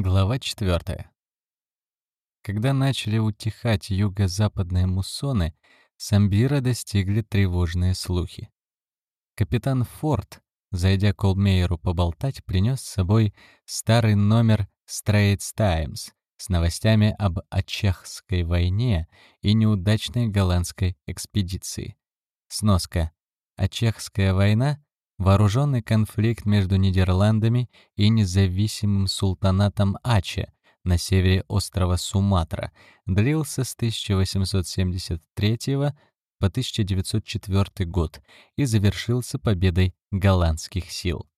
Глава 4. Когда начали утихать юго-западные муссоны, Самбира достигли тревожные слухи. Капитан Форд, зайдя к Олмейеру поболтать, принес с собой старый номер Straits Times с новостями об Ачехской войне и неудачной голландской экспедиции. Сноска. Ачехская война Вооруженный конфликт между Нидерландами и независимым султанатом Аче на севере острова Суматра длился с 1873 по 1904 год и завершился победой голландских сил.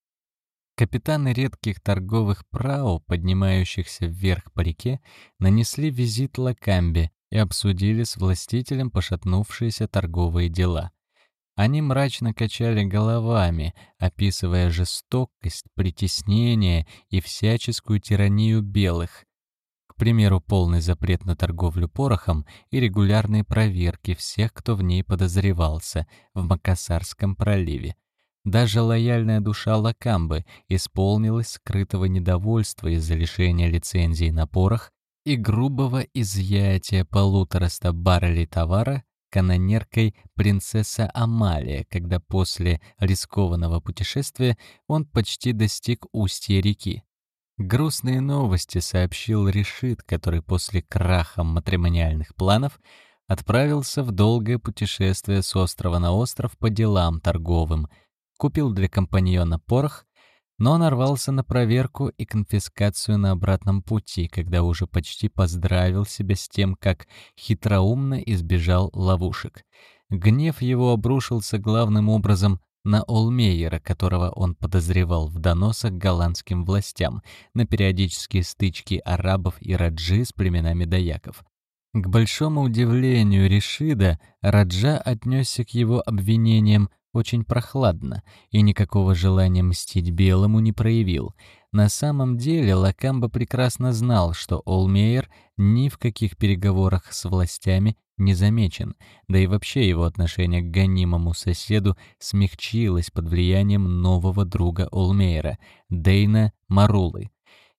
Капитаны редких торговых прау, поднимающихся вверх по реке, нанесли визит Лакамбе и обсудили с властителем пошатнувшиеся торговые дела. Они мрачно качали головами, описывая жестокость, притеснение и всяческую тиранию белых. К примеру, полный запрет на торговлю порохом и регулярные проверки всех, кто в ней подозревался, в Макасарском проливе. Даже лояльная душа Лакамбы исполнилась скрытого недовольства из-за лишения лицензии на порох и грубого изъятия полутораста баррелей товара канонеркой принцесса Амалия, когда после рискованного путешествия он почти достиг устья реки. Грустные новости сообщил Решит, который после краха матримониальных планов отправился в долгое путешествие с острова на остров по делам торговым, купил для компаньона порох но нарвался на проверку и конфискацию на обратном пути, когда уже почти поздравил себя с тем, как хитроумно избежал ловушек. Гнев его обрушился главным образом на Олмейера, которого он подозревал в доносах голландским властям на периодические стычки арабов и раджи с племенами даяков. К большому удивлению Решида, Раджа отнесся к его обвинениям очень прохладно и никакого желания мстить белому не проявил. На самом деле Лакамба прекрасно знал, что Олмейер ни в каких переговорах с властями не замечен, да и вообще его отношение к гонимому соседу смягчилось под влиянием нового друга Олмейера, Дейна Марулы.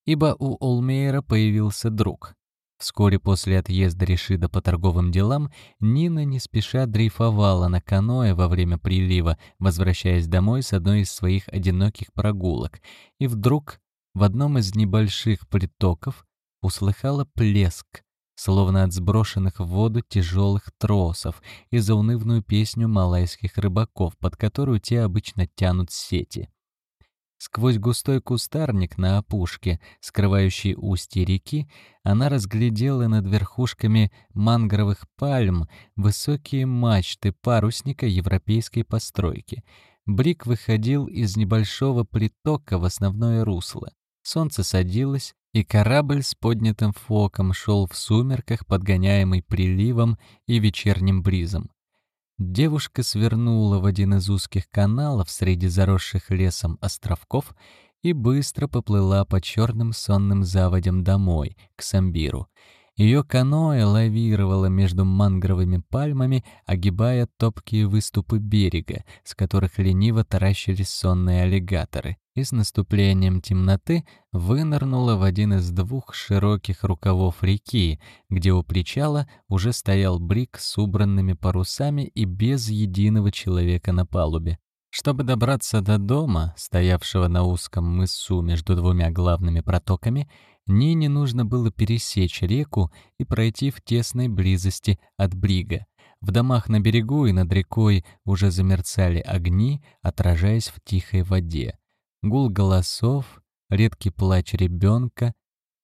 Ибо у Олмейера появился друг, Вскоре после отъезда Решида по торговым делам Нина не спеша дрейфовала на каноэ во время прилива, возвращаясь домой с одной из своих одиноких прогулок, и вдруг в одном из небольших притоков услыхала плеск, словно от сброшенных в воду тяжелых тросов и заунывную песню малайских рыбаков, под которую те обычно тянут сети. Сквозь густой кустарник на опушке, скрывающий устье реки, она разглядела над верхушками мангровых пальм высокие мачты парусника европейской постройки. Брик выходил из небольшого притока в основное русло. Солнце садилось, и корабль с поднятым фоком шел в сумерках, подгоняемый приливом и вечерним бризом. Девушка свернула в один из узких каналов среди заросших лесом островков и быстро поплыла по черным сонным заводям домой, к Самбиру. Ее каноэ лавировало между мангровыми пальмами, огибая топкие выступы берега, с которых лениво таращились сонные аллигаторы, и с наступлением темноты вынырнула в один из двух широких рукавов реки, где у причала уже стоял брик с убранными парусами и без единого человека на палубе. Чтобы добраться до дома, стоявшего на узком мысу между двумя главными протоками, Нине нужно было пересечь реку и пройти в тесной близости от брига. В домах на берегу и над рекой уже замерцали огни, отражаясь в тихой воде. Гул голосов, редкий плач ребенка,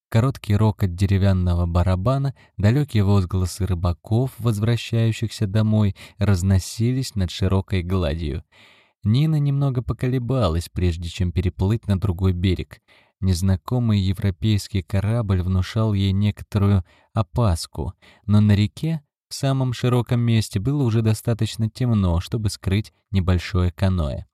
короткий рокот деревянного барабана, далекие возгласы рыбаков, возвращающихся домой, разносились над широкой гладью. Нина немного поколебалась, прежде чем переплыть на другой берег. Незнакомый европейский корабль внушал ей некоторую опаску, но на реке, в самом широком месте, было уже достаточно темно, чтобы скрыть небольшое каноэ.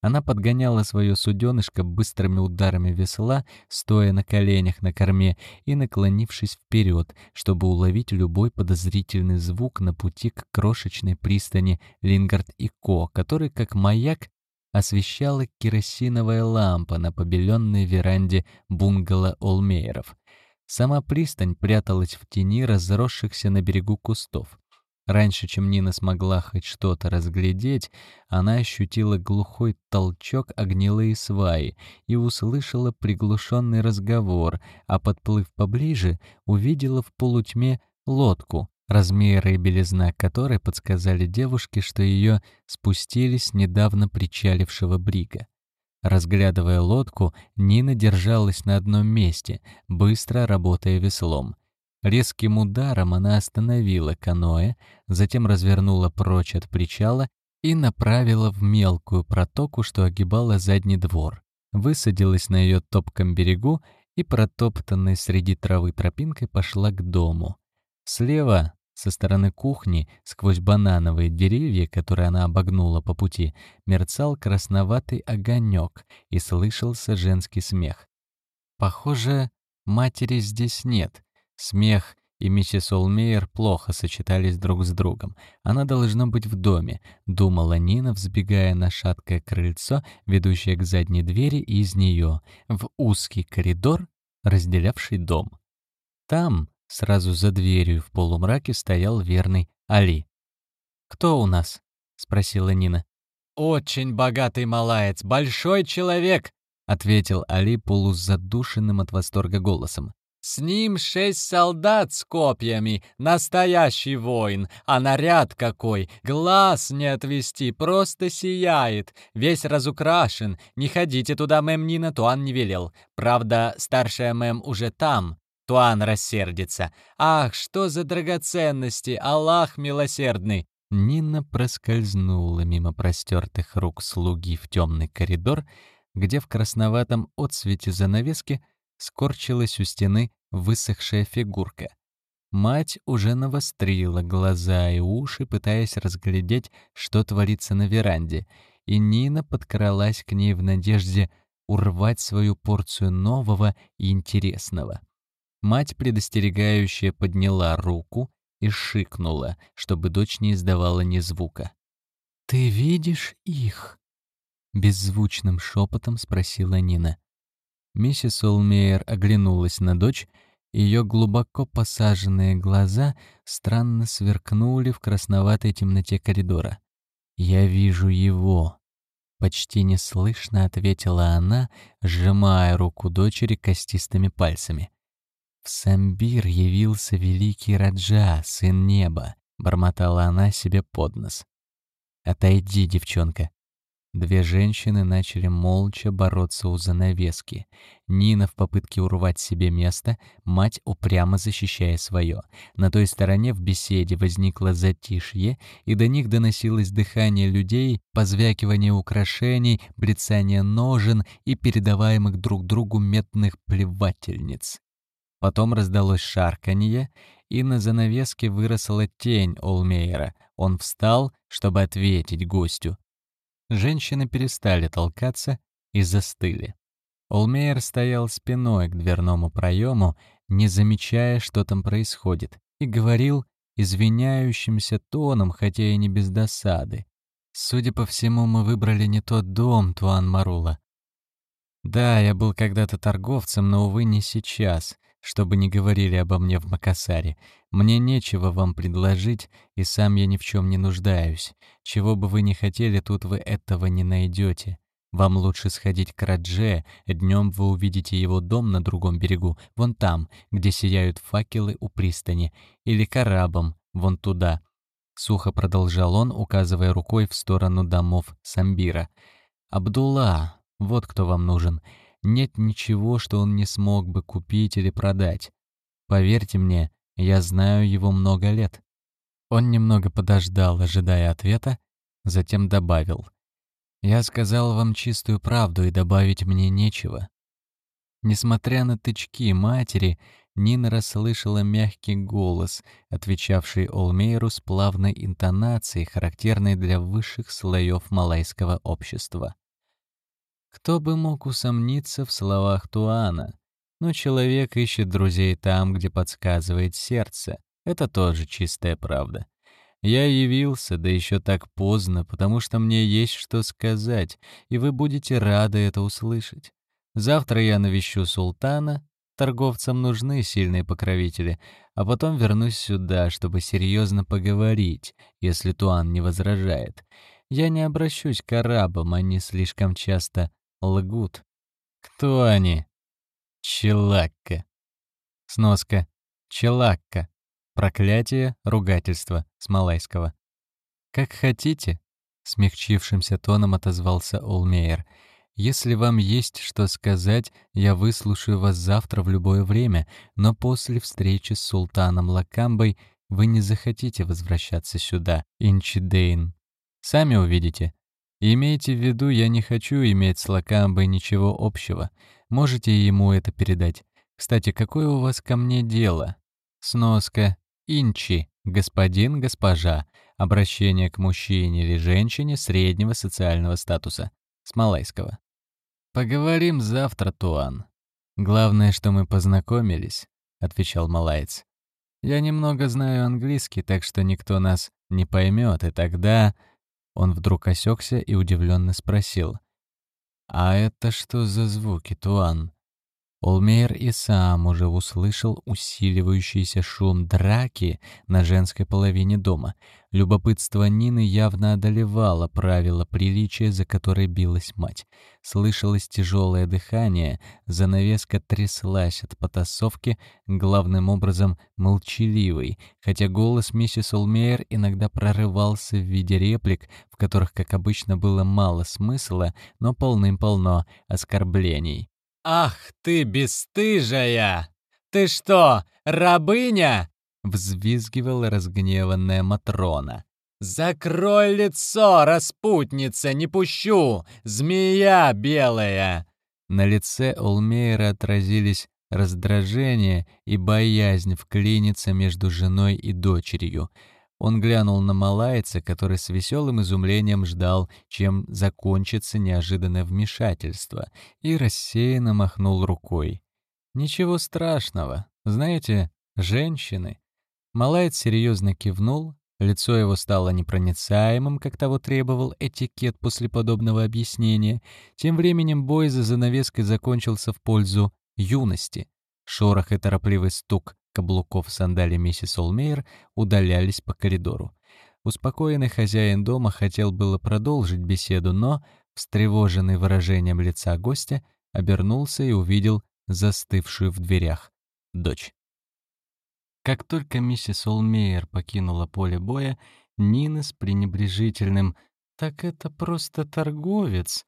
Она подгоняла свое суденышко быстрыми ударами весла, стоя на коленях на корме и наклонившись вперед, чтобы уловить любой подозрительный звук на пути к крошечной пристани Лингард и Ко, который, как маяк, освещала керосиновая лампа на побеленной веранде бунгало Олмейеров. Сама пристань пряталась в тени разросшихся на берегу кустов. Раньше, чем Нина смогла хоть что-то разглядеть, она ощутила глухой толчок о гнилые сваи и услышала приглушенный разговор, а подплыв поближе, увидела в полутьме лодку, размеры и белизна которой подсказали девушке, что ее спустили с недавно причалившего брига. Разглядывая лодку, Нина держалась на одном месте, быстро работая веслом. Резким ударом она остановила каноэ, затем развернула прочь от причала и направила в мелкую протоку, что огибала задний двор. Высадилась на ее топком берегу и, протоптанной среди травы тропинкой, пошла к дому. Слева, со стороны кухни, сквозь банановые деревья, которые она обогнула по пути, мерцал красноватый огонек и слышался женский смех. Похоже, матери здесь нет — Смех и миссис Олмейер плохо сочетались друг с другом. Она должна быть в доме, думала Нина, взбегая на шаткое крыльцо, ведущее к задней двери и из нее, в узкий коридор, разделявший дом. Там, сразу за дверью в полумраке, стоял верный Али. «Кто у нас?» — спросила Нина. «Очень богатый малаец, большой человек!» — ответил Али полузадушенным от восторга голосом. С ним шесть солдат с копьями, настоящий воин, а наряд какой, глаз не отвести, просто сияет, весь разукрашен. Не ходите туда, мэм Нина, Туан не велел. Правда, старшая мэм уже там, Туан рассердится. Ах, что за драгоценности, Аллах милосердный. Нина проскользнула мимо простертых рук слуги в темный коридор, где в красноватом отсвете занавески скорчилась у стены высохшая фигурка. Мать уже навострила глаза и уши, пытаясь разглядеть, что творится на веранде, и Нина подкралась к ней в надежде урвать свою порцию нового и интересного. Мать, предостерегающая, подняла руку и шикнула, чтобы дочь не издавала ни звука. «Ты видишь их?» — беззвучным шепотом спросила Нина. Миссис Олмейер оглянулась на дочь, ее глубоко посаженные глаза странно сверкнули в красноватой темноте коридора. «Я вижу его», — почти неслышно ответила она, сжимая руку дочери костистыми пальцами. «В Самбир явился великий Раджа, сын неба», — бормотала она себе под нос. «Отойди, девчонка», Две женщины начали молча бороться у занавески. Нина в попытке урвать себе место, мать упрямо защищая свое. На той стороне в беседе возникло затишье, и до них доносилось дыхание людей, позвякивание украшений, брецание ножен и передаваемых друг другу медных плевательниц. Потом раздалось шарканье, и на занавеске выросла тень Олмейера. Он встал, чтобы ответить гостю. Женщины перестали толкаться и застыли. Олмейер стоял спиной к дверному проему, не замечая, что там происходит, и говорил извиняющимся тоном, хотя и не без досады. «Судя по всему, мы выбрали не тот дом, Туан Марула. Да, я был когда-то торговцем, но, увы, не сейчас чтобы не говорили обо мне в Макасаре. Мне нечего вам предложить, и сам я ни в чем не нуждаюсь. Чего бы вы ни хотели, тут вы этого не найдете. Вам лучше сходить к Радже, днем вы увидите его дом на другом берегу, вон там, где сияют факелы у пристани, или к арабам, вон туда. Сухо продолжал он, указывая рукой в сторону домов Самбира. «Абдулла, вот кто вам нужен нет ничего, что он не смог бы купить или продать. Поверьте мне, я знаю его много лет». Он немного подождал, ожидая ответа, затем добавил. «Я сказал вам чистую правду, и добавить мне нечего». Несмотря на тычки матери, Нина расслышала мягкий голос, отвечавший Олмейру с плавной интонацией, характерной для высших слоев малайского общества. Кто бы мог усомниться в словах Туана? Но человек ищет друзей там, где подсказывает сердце. Это тоже чистая правда. Я явился, да еще так поздно, потому что мне есть что сказать, и вы будете рады это услышать. Завтра я навещу султана, торговцам нужны сильные покровители, а потом вернусь сюда, чтобы серьезно поговорить, если Туан не возражает. Я не обращусь к арабам, они слишком часто лгут. Кто они? Челакка. Сноска. Челакка. Проклятие, ругательство с малайского. «Как хотите», — смягчившимся тоном отозвался Олмейер. «Если вам есть что сказать, я выслушаю вас завтра в любое время, но после встречи с султаном Лакамбой вы не захотите возвращаться сюда, Инчидейн. Сами увидите. Имейте в виду, я не хочу иметь с Лакамбой ничего общего. Можете ему это передать. Кстати, какое у вас ко мне дело?» Сноска. Инчи, господин, госпожа, обращение к мужчине или женщине среднего социального статуса. С малайского. «Поговорим завтра, Туан. Главное, что мы познакомились», — отвечал малаец. «Я немного знаю английский, так что никто нас не поймет, и тогда...» Он вдруг осекся и удивленно спросил. «А это что за звуки, Туан?» Олмейер и сам уже услышал усиливающийся шум драки на женской половине дома. Любопытство Нины явно одолевало правила приличия, за которое билась мать. Слышалось тяжелое дыхание, занавеска тряслась от потасовки, главным образом молчаливой, хотя голос миссис Олмейер иногда прорывался в виде реплик, в которых, как обычно, было мало смысла, но полным-полно оскорблений. «Ах ты, бесстыжая! Ты что, рабыня?» — взвизгивала разгневанная Матрона. «Закрой лицо, распутница, не пущу! Змея белая!» На лице Олмейра отразились раздражение и боязнь вклиниться между женой и дочерью — он глянул на малайца, который с веселым изумлением ждал, чем закончится неожиданное вмешательство, и рассеянно махнул рукой. «Ничего страшного. Знаете, женщины». Малайц серьезно кивнул, лицо его стало непроницаемым, как того требовал этикет после подобного объяснения. Тем временем бой за занавеской закончился в пользу юности. Шорох и торопливый стук каблуков сандали миссис Олмейер удалялись по коридору. Успокоенный хозяин дома хотел было продолжить беседу, но, встревоженный выражением лица гостя, обернулся и увидел застывшую в дверях дочь. Как только миссис Олмейер покинула поле боя, Нина с пренебрежительным «так это просто торговец»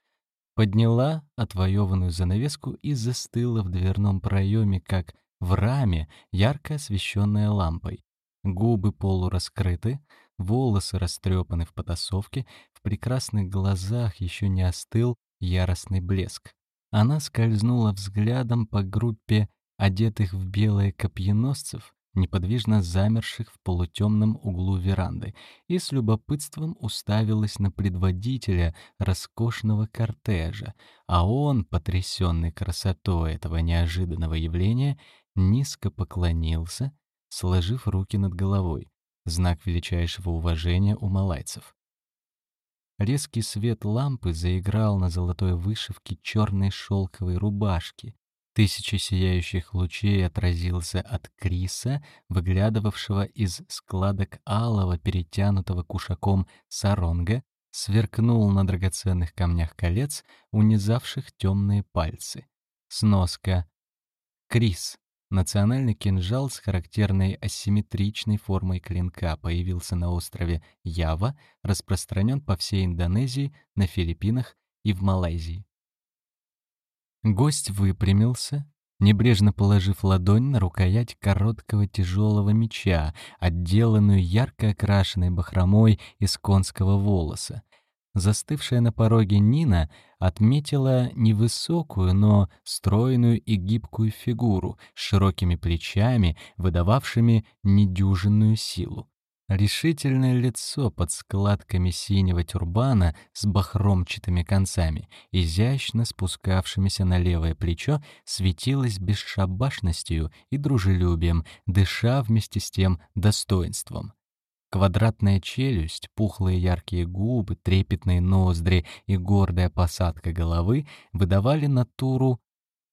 подняла отвоеванную занавеску и застыла в дверном проеме, как в раме, ярко освещенная лампой. Губы полураскрыты, волосы растрепаны в потасовке, в прекрасных глазах еще не остыл яростный блеск. Она скользнула взглядом по группе одетых в белые копьеносцев, неподвижно замерших в полутемном углу веранды, и с любопытством уставилась на предводителя роскошного кортежа, а он, потрясенный красотой этого неожиданного явления, низко поклонился, сложив руки над головой, знак величайшего уважения у малайцев. Резкий свет лампы заиграл на золотой вышивке черной шелковой рубашки. Тысяча сияющих лучей отразился от Криса, выглядывавшего из складок алого, перетянутого кушаком саронга, сверкнул на драгоценных камнях колец, унизавших темные пальцы. Сноска. Крис Национальный кинжал с характерной асимметричной формой клинка появился на острове Ява, распространен по всей Индонезии, на Филиппинах и в Малайзии. Гость выпрямился, небрежно положив ладонь на рукоять короткого тяжелого меча, отделанную ярко окрашенной бахромой из конского волоса. Застывшая на пороге Нина отметила невысокую, но стройную и гибкую фигуру с широкими плечами, выдававшими недюжинную силу. Решительное лицо под складками синего тюрбана с бахромчатыми концами, изящно спускавшимися на левое плечо, светилось бесшабашностью и дружелюбием, дыша вместе с тем достоинством. Квадратная челюсть, пухлые яркие губы, трепетные ноздри и гордая посадка головы выдавали натуру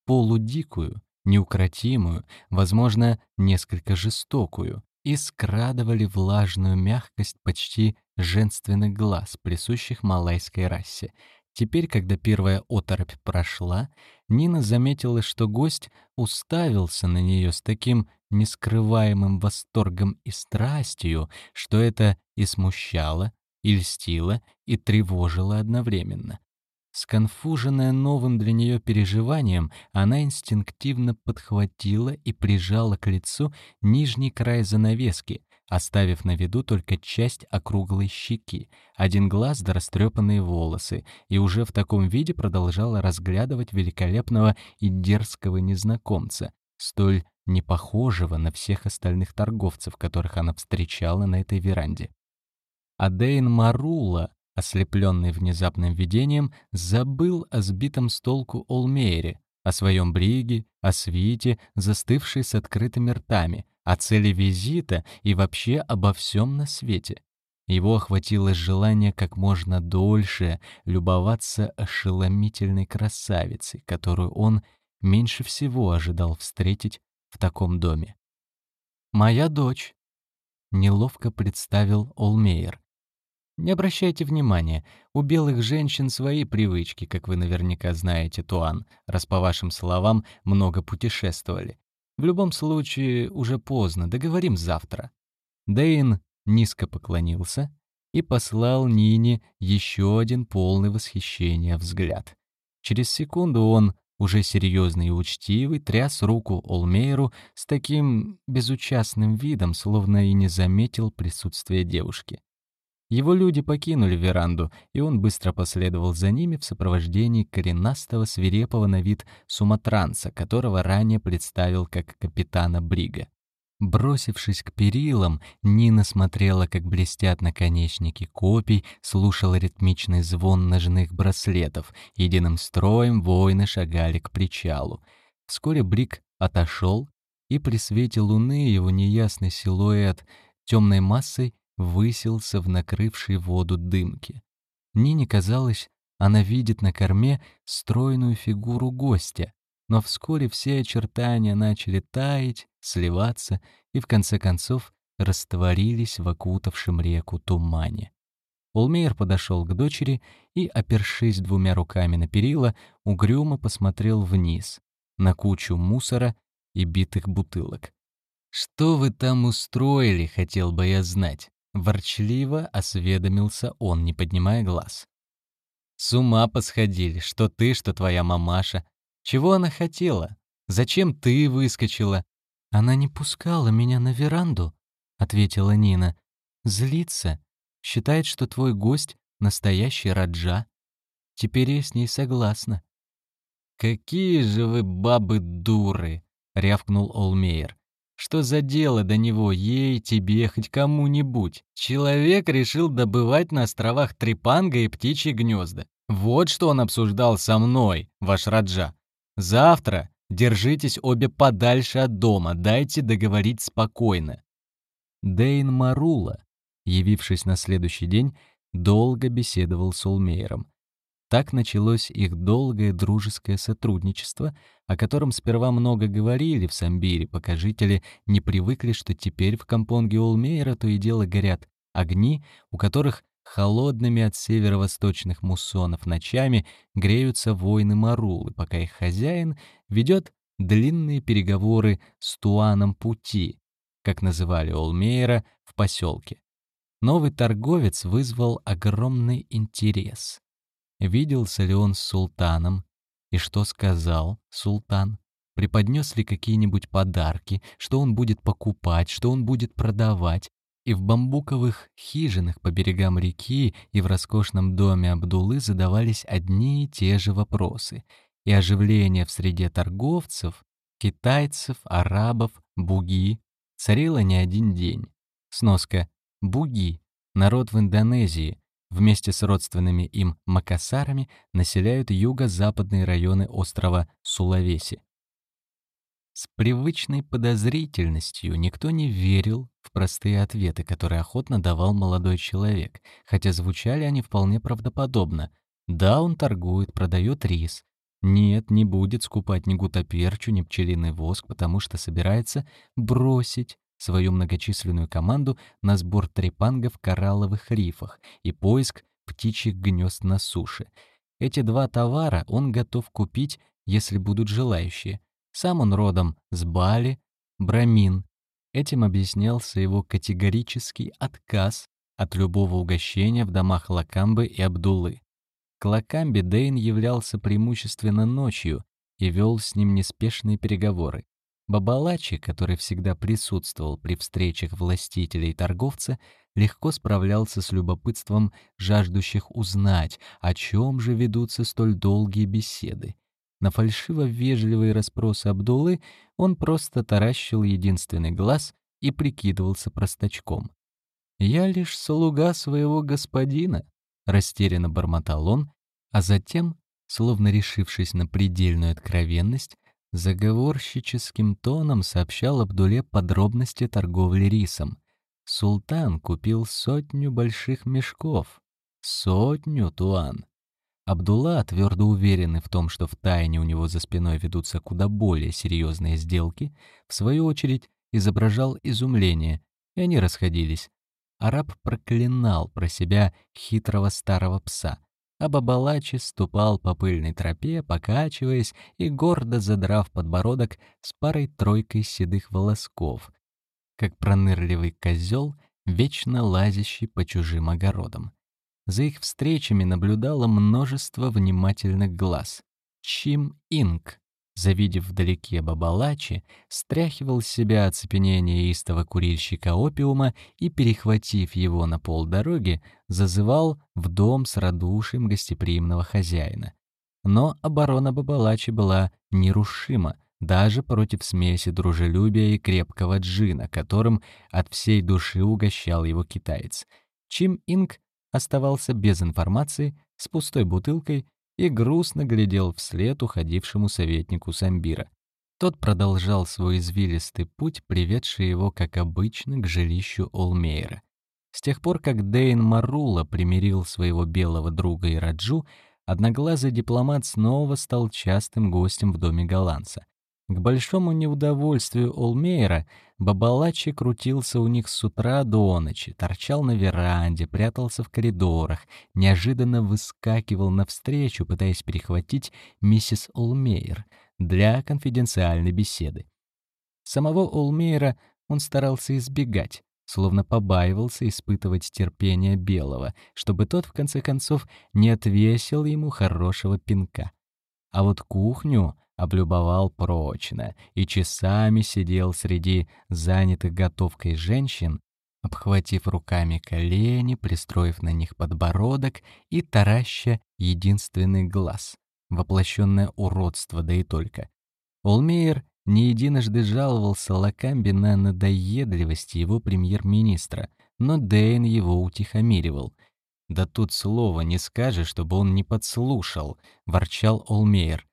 полудикую, неукротимую, возможно, несколько жестокую, и скрадывали влажную мягкость почти женственных глаз, присущих малайской расе. Теперь, когда первая оторопь прошла, Нина заметила, что гость уставился на нее с таким нескрываемым восторгом и страстью, что это и смущало, и льстило, и тревожило одновременно. Сконфуженная новым для нее переживанием, она инстинктивно подхватила и прижала к лицу нижний край занавески, оставив на виду только часть округлой щеки, один глаз да растрепанные волосы, и уже в таком виде продолжала разглядывать великолепного и дерзкого незнакомца, столь непохожего на всех остальных торговцев, которых она встречала на этой веранде. Адейн Марула ослепленный внезапным видением, забыл о сбитом с толку Олмейре, о своем бриге, о свите, застывшей с открытыми ртами, о цели визита и вообще обо всем на свете. Его охватило желание как можно дольше любоваться ошеломительной красавицей, которую он меньше всего ожидал встретить в таком доме. «Моя дочь», — неловко представил Олмейер, не обращайте внимания, у белых женщин свои привычки, как вы наверняка знаете, Туан, раз по вашим словам много путешествовали. В любом случае, уже поздно, договорим завтра». Дейн низко поклонился и послал Нине еще один полный восхищения взгляд. Через секунду он, уже серьезный и учтивый, тряс руку Олмейру с таким безучастным видом, словно и не заметил присутствия девушки. Его люди покинули веранду, и он быстро последовал за ними в сопровождении коренастого свирепого на вид суматранца, которого ранее представил как капитана Брига. Бросившись к перилам, Нина смотрела, как блестят наконечники копий, слушала ритмичный звон ножных браслетов. Единым строем воины шагали к причалу. Вскоре Бриг отошел, и при свете луны его неясный силуэт темной массой высился в накрывшей воду дымке. Нине казалось, она видит на корме стройную фигуру гостя, но вскоре все очертания начали таять, сливаться и, в конце концов, растворились в окутавшем реку тумане. Олмейер подошел к дочери и, опершись двумя руками на перила, угрюмо посмотрел вниз, на кучу мусора и битых бутылок. «Что вы там устроили, хотел бы я знать?» Ворчливо осведомился он, не поднимая глаз. «С ума посходили, что ты, что твоя мамаша. Чего она хотела? Зачем ты выскочила?» «Она не пускала меня на веранду», — ответила Нина. «Злится. Считает, что твой гость — настоящий Раджа. Теперь я с ней согласна». «Какие же вы бабы-дуры!» — рявкнул Олмейер. Что за дело до него, ей, тебе, хоть кому-нибудь? Человек решил добывать на островах Трипанга и птичьи гнезда. Вот что он обсуждал со мной, ваш Раджа. Завтра держитесь обе подальше от дома, дайте договорить спокойно. Дейн Марула, явившись на следующий день, долго беседовал с Улмейером. Так началось их долгое дружеское сотрудничество, о котором сперва много говорили в Самбире, пока жители не привыкли, что теперь в компонге Олмейра то и дело горят огни, у которых холодными от северо-восточных муссонов ночами греются воины Марулы, пока их хозяин ведет длинные переговоры с Туаном Пути, как называли Олмейра в поселке. Новый торговец вызвал огромный интерес виделся ли он с султаном, и что сказал султан, преподнес ли какие-нибудь подарки, что он будет покупать, что он будет продавать, и в бамбуковых хижинах по берегам реки и в роскошном доме Абдулы задавались одни и те же вопросы, и оживление в среде торговцев, китайцев, арабов, буги царило не один день. Сноска «буги» — народ в Индонезии, вместе с родственными им макасарами населяют юго-западные районы острова Сулавеси. С привычной подозрительностью никто не верил в простые ответы, которые охотно давал молодой человек, хотя звучали они вполне правдоподобно. Да, он торгует, продает рис. Нет, не будет скупать ни гутаперчу, ни пчелиный воск, потому что собирается бросить свою многочисленную команду на сбор трепанга в коралловых рифах и поиск птичьих гнезд на суше. Эти два товара он готов купить, если будут желающие. Сам он родом с Бали, Брамин. Этим объяснялся его категорический отказ от любого угощения в домах Лакамбы и Абдуллы. К Лакамбе Дейн являлся преимущественно ночью и вел с ним неспешные переговоры. Бабалачи, который всегда присутствовал при встречах властителя и торговца, легко справлялся с любопытством жаждущих узнать, о чем же ведутся столь долгие беседы. На фальшиво-вежливые расспросы Абдулы он просто таращил единственный глаз и прикидывался простачком. «Я лишь слуга своего господина», — растерянно бормотал он, а затем, словно решившись на предельную откровенность, заговорщическим тоном сообщал Абдуле подробности торговли рисом. Султан купил сотню больших мешков. Сотню, Туан. Абдулла, твердо уверенный в том, что в тайне у него за спиной ведутся куда более серьезные сделки, в свою очередь изображал изумление, и они расходились. Араб проклинал про себя хитрого старого пса, а Бабалачи ступал по пыльной тропе, покачиваясь и гордо задрав подбородок с парой-тройкой седых волосков, как пронырливый козел, вечно лазящий по чужим огородам. За их встречами наблюдало множество внимательных глаз. Чим Инг, завидев вдалеке Бабалачи, стряхивал с себя оцепенение истого курильщика опиума и, перехватив его на полдороги, зазывал в дом с радушием гостеприимного хозяина. Но оборона Бабалачи была нерушима, даже против смеси дружелюбия и крепкого джина, которым от всей души угощал его китаец. Чим Инг оставался без информации, с пустой бутылкой и грустно глядел вслед уходившему советнику Самбира. Тот продолжал свой извилистый путь, приведший его, как обычно, к жилищу Олмейра. С тех пор, как Дейн Марула примирил своего белого друга и Раджу, одноглазый дипломат снова стал частым гостем в доме голландца. К большому неудовольствию Олмейра Бабалачи крутился у них с утра до ночи, торчал на веранде, прятался в коридорах, неожиданно выскакивал навстречу, пытаясь перехватить миссис Олмейр для конфиденциальной беседы. Самого Олмейра он старался избегать, словно побаивался испытывать терпение Белого, чтобы тот, в конце концов, не отвесил ему хорошего пинка. А вот кухню облюбовал прочно и часами сидел среди занятых готовкой женщин, обхватив руками колени, пристроив на них подбородок и тараща единственный глаз, воплощенное уродство, да и только. Олмейер не единожды жаловался Лакамби на надоедливость его премьер-министра, но Дэйн его утихомиривал. «Да тут слова не скажешь, чтобы он не подслушал», — ворчал Олмейер.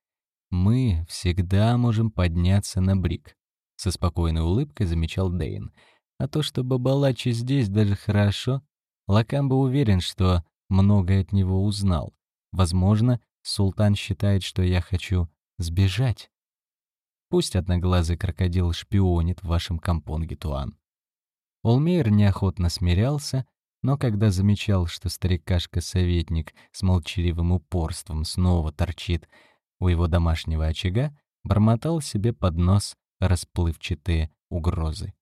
«Мы всегда можем подняться на брик», — со спокойной улыбкой замечал Дейн. «А то, что Бабалачи здесь, даже хорошо. Лакамба уверен, что многое от него узнал. Возможно, султан считает, что я хочу сбежать. Пусть одноглазый крокодил шпионит в вашем компонге, Туан». Олмейр неохотно смирялся, но когда замечал, что старикашка-советник с молчаливым упорством снова торчит у его домашнего очага бормотал себе под нос расплывчатые угрозы.